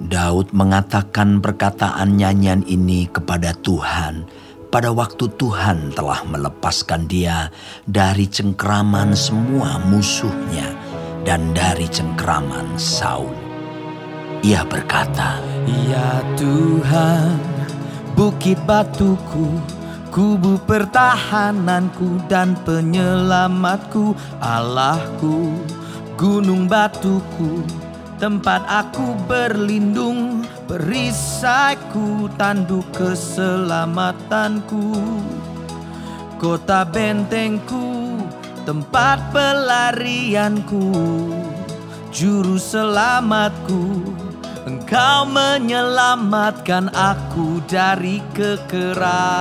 Daud mengatakan perkataan nyanyian ini kepada Tuhan pada waktu Tuhan telah melepaskan dia dari cengkraman semua musuhnya dan dari cengkraman Saul. Ia berkata, Ya Tuhan, bukit batuku, kubu pertahananku dan penyelamatku, Allahku, gunung batuku, tempat aku berlindung, perisaiku, tanduk keselamatanku, kota bentengku, tempat pelarianku, juru selamatku. Engkau menyelamatkan aku dari kekerasan.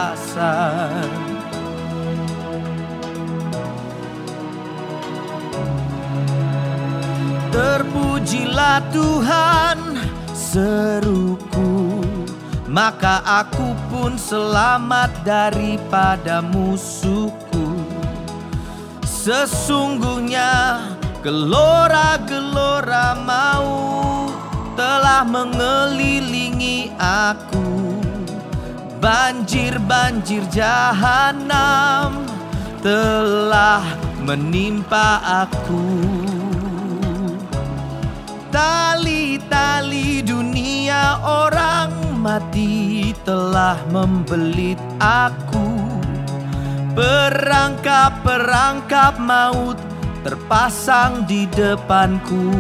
Terpujilah Tuhan seruku. Maka aku pun selamat daripada musuhku. Sesungguhnya gelora-gelora mau Telah mengelilingi aku. Banjir-banjir jahanam Telah menimpa aku Tali-tali dunia orang mati telah membelit aku. Perangkap-perangkap maut terpasang di depanku.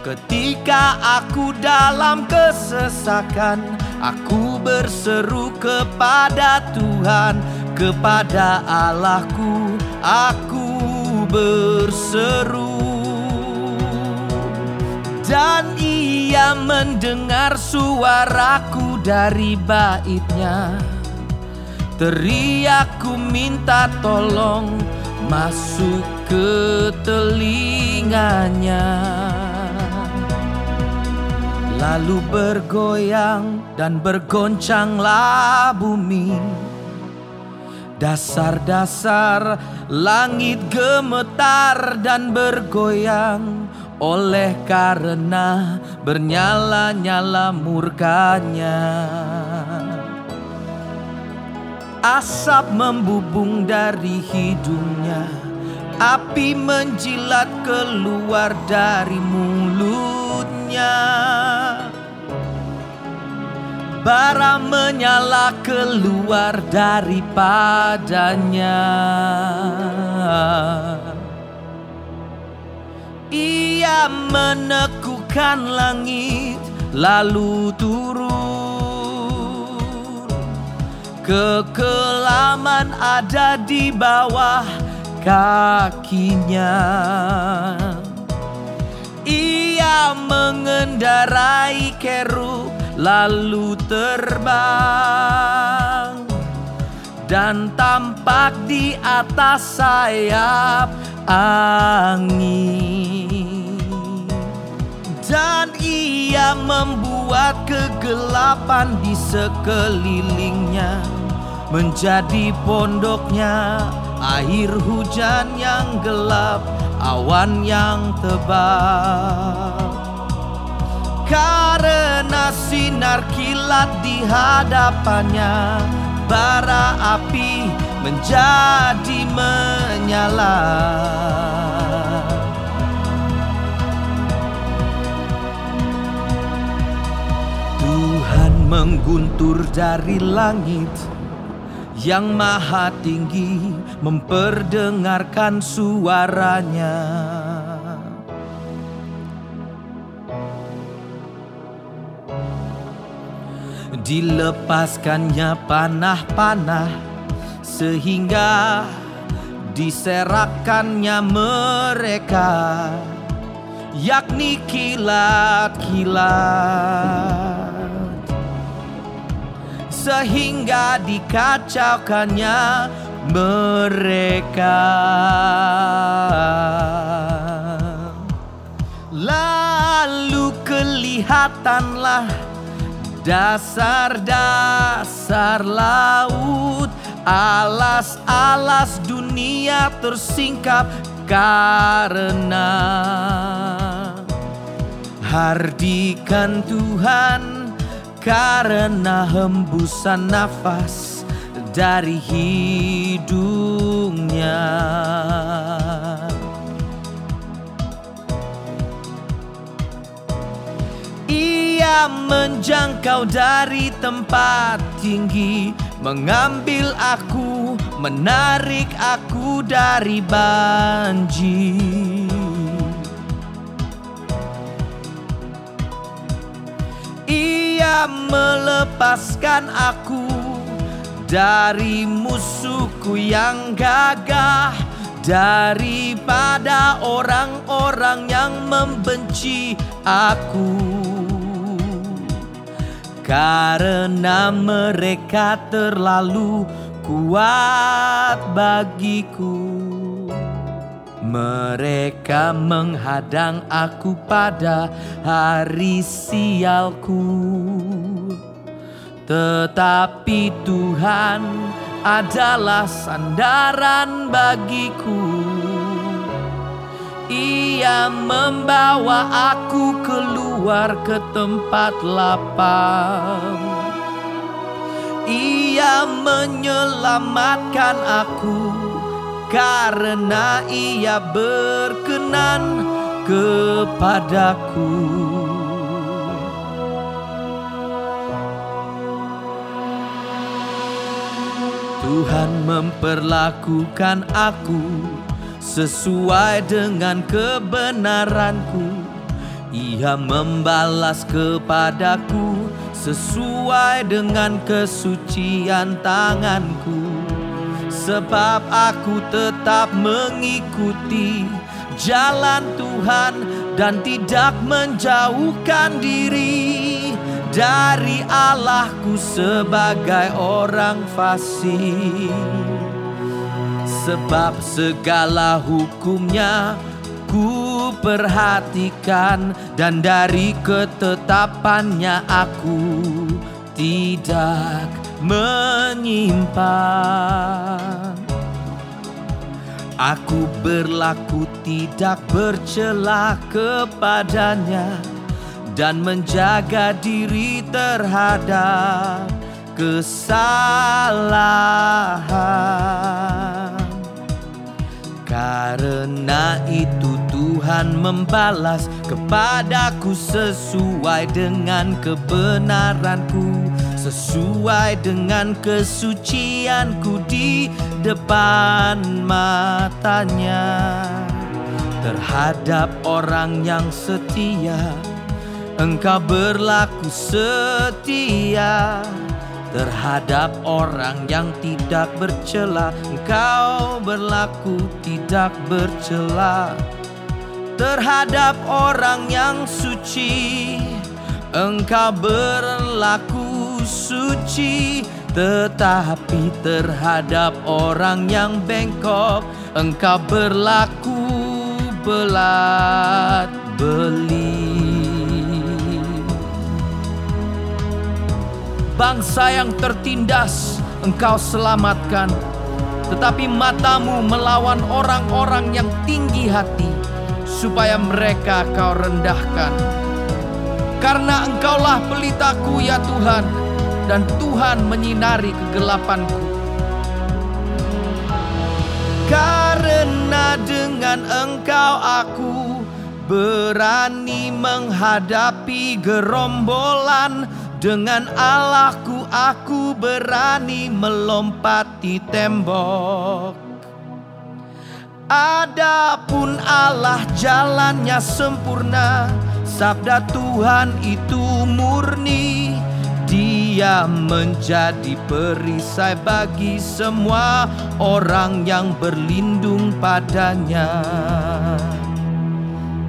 Ketika aku dalam kesesakan Aku berseru kepada Tuhan Kepada Allahku. Aku berseru dan ia mendengar suaraku dari baitnya. Teriakku minta tolong masuk ke telinganya. Lalu bergoyang dan bergoncanglah bumi Dasar-dasar langit gemetar dan bergoyang. Oleh karena bernyala-nyala murkanya. Asap membubung dari hidungnya. Api menjilat keluar dari mulutnya Bara menyala keluar daripadanya. Ia menekukan langit lalu turun. Kekelaman ada di bawah kakinya. Ia mengendarai kerub lalu terbang Dan tampak di atas sayap angin. Dan ia membuat kegelapan di sekelilingnya menjadi pondoknya air hujan yang gelap awan yang tebal karena sinar kilat di hadapannya bara api menjadi menyala. Tuhan mengguntur dari langit yang maha tinggi memperdengarkan suaranya Dilepaskannya panah-panah sehingga diserakannya mereka yakni kilat-kilat. Sehingga dikacaukannya mereka. Lalu kelihatanlah dasar-dasar laut alas-alas dunia tersingkap karena Hardikan Tuhan karena hembusan nafas dari hidungnya. Menjangkau dari tempat tinggi, mengambil aku, menarik aku dari banjir. Ia melepaskan aku dari musuhku yang gagah daripada orang-orang yang membenci aku karena mereka terlalu kuat bagiku mereka menghadang aku pada hari sialku tetapi Tuhan adalah sandaran bagiku. Ia membawa aku keluar ke tempat lapang. Ia menyelamatkan aku karena ia berkenan kepadaku. Tuhan memperlakukan aku sesuai dengan kebenaranku. Ia membalas kepadaku sesuai dengan kesucian tanganku. Sebab aku tetap mengikuti jalan Tuhan dan tidak menjauhkan diri dari Allahku sebagai orang fasik Sebab segala hukumnya ku perhatikan Dan dari ketetapannya aku tidak menyimpan Aku berlaku tidak bercela kepadanya dan menjaga diri terhadap kesalahan. Karena itu Tuhan membalas kepadaku sesuai dengan kebenaranku Sesuai dengan kesucianku di depan matanya Terhadap orang yang setia Engkau berlaku setia terhadap orang yang tidak bercela. Engkau berlaku tidak bercela terhadap orang yang suci. Engkau berlaku suci, tetapi terhadap orang yang bengkok, engkau berlaku belat beli. Bangsa yang tertindas engkau selamatkan Tetapi matamu melawan orang-orang yang tinggi hati Supaya mereka kau rendahkan. Karena engkaulah pelitaku ya Tuhan Dan Tuhan menyinari kegelapanku. Karena dengan engkau aku berani menghadapi gerombolan dengan Allahku aku berani melompati tembok Adapun Allah jalannya sempurna Sabda Tuhan itu murni. Dia menjadi perisai bagi semua orang yang berlindung padanya.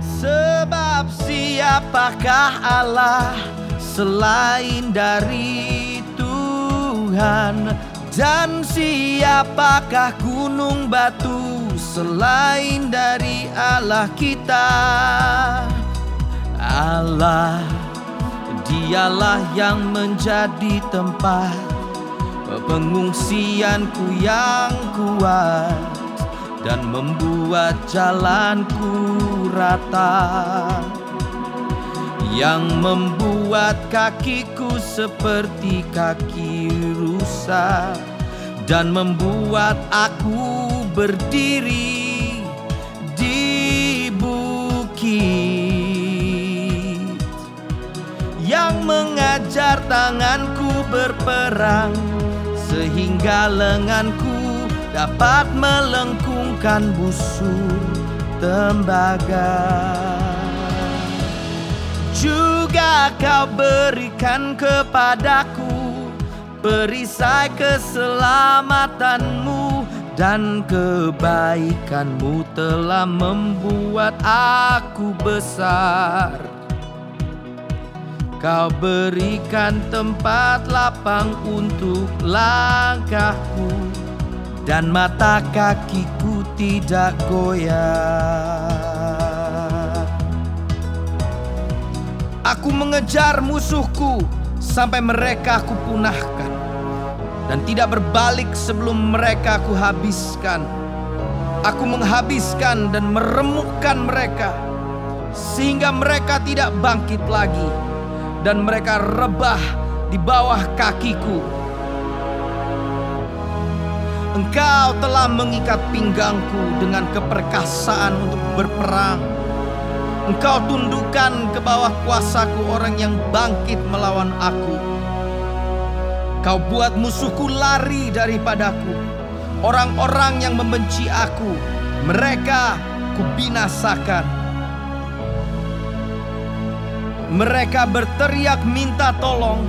Sebab siapakah Allah selain dari Tuhan? Dan siapakah gunung batu selain dari Allah kita. Allah dialah yang menjadi tempat pengungsianku yang kuat dan membuat jalanku rata. Yang membuat kakiku seperti kaki rusa dan membuat aku berdiri di bukit yang mengajar tanganku berperang sehingga lenganku dapat melengkungkan busur tembaga. Juga kau berikan kepadaku perisai keselamatanmu dan kebaikanmu telah membuat aku besar. Kau berikan tempat lapang untuk langkahku dan mata kakiku tidak goyah. Aku mengejar musuhku sampai mereka aku punahkan dan tidak berbalik sebelum mereka aku habiskan. Aku menghabiskan dan meremukkan mereka sehingga mereka tidak bangkit lagi dan mereka rebah di bawah kakiku. Engkau telah mengikat pinggangku dengan keperkasaan untuk berperang Engkau tundukkan ke bawah kuasaku orang yang bangkit melawan aku. Kau buat musuhku lari daripadaku. Orang-orang yang membenci aku, mereka kubinasakan. Mereka berteriak minta tolong,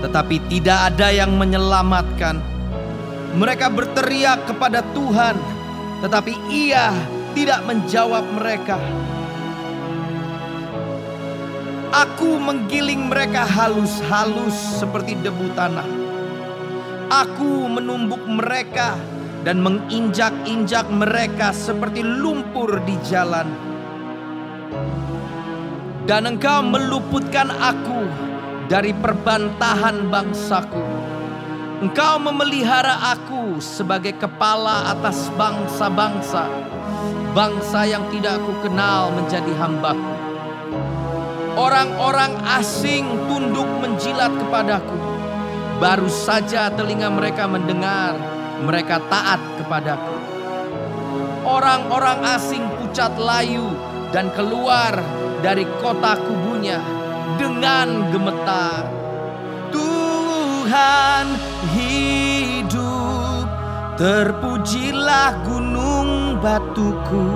tetapi tidak ada yang menyelamatkan. Mereka berteriak kepada Tuhan, tetapi Ia tidak menjawab mereka. Aku menggiling mereka halus-halus seperti debu tanah. Aku menumbuk mereka dan menginjak-injak mereka seperti lumpur di jalan. Dan engkau meluputkan aku dari perbantahan bangsaku. Engkau memelihara aku sebagai kepala atas bangsa-bangsa. Bangsa yang tidak aku kenal menjadi hambaku. Orang-orang asing tunduk menjilat kepadaku. Baru saja telinga mereka mendengar, mereka taat kepadaku. Orang-orang asing pucat layu dan keluar dari kota kubunya dengan gemetar. Tuhan hidup, terpujilah gunung batuku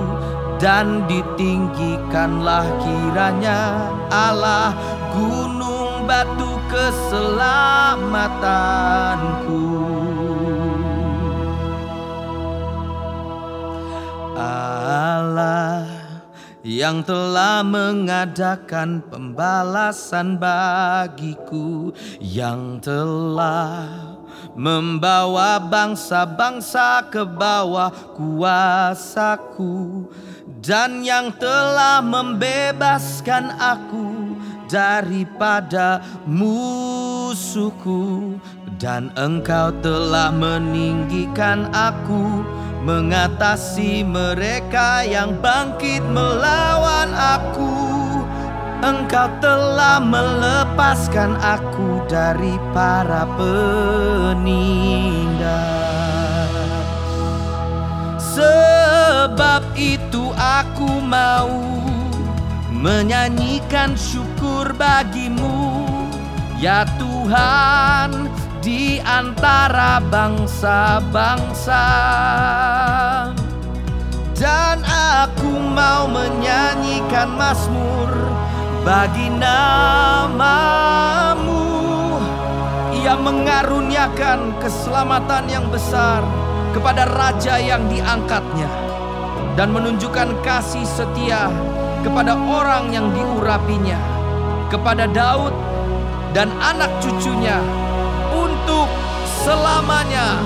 dan ditinggikanlah kiranya Allah gunung batu keselamatanku. Allah yang telah mengadakan pembalasan bagiku yang telah membawa bangsa-bangsa ke bawah kuasaku. Dan yang telah membebaskan aku daripada musuhku. Dan engkau telah meninggikan aku mengatasi mereka yang bangkit melawan aku Engkau telah melepaskan aku dari para penindas. Sebab itu aku mau menyanyikan syukur bagimu. Ya Tuhan di antara bangsa-bangsa. Dan aku mau menyanyikan Mazmur bagi namamu Ia mengaruniakan keselamatan yang besar kepada raja yang diangkatnya dan menunjukkan kasih setia kepada orang yang diurapinya kepada Daud dan anak cucunya untuk selamanya.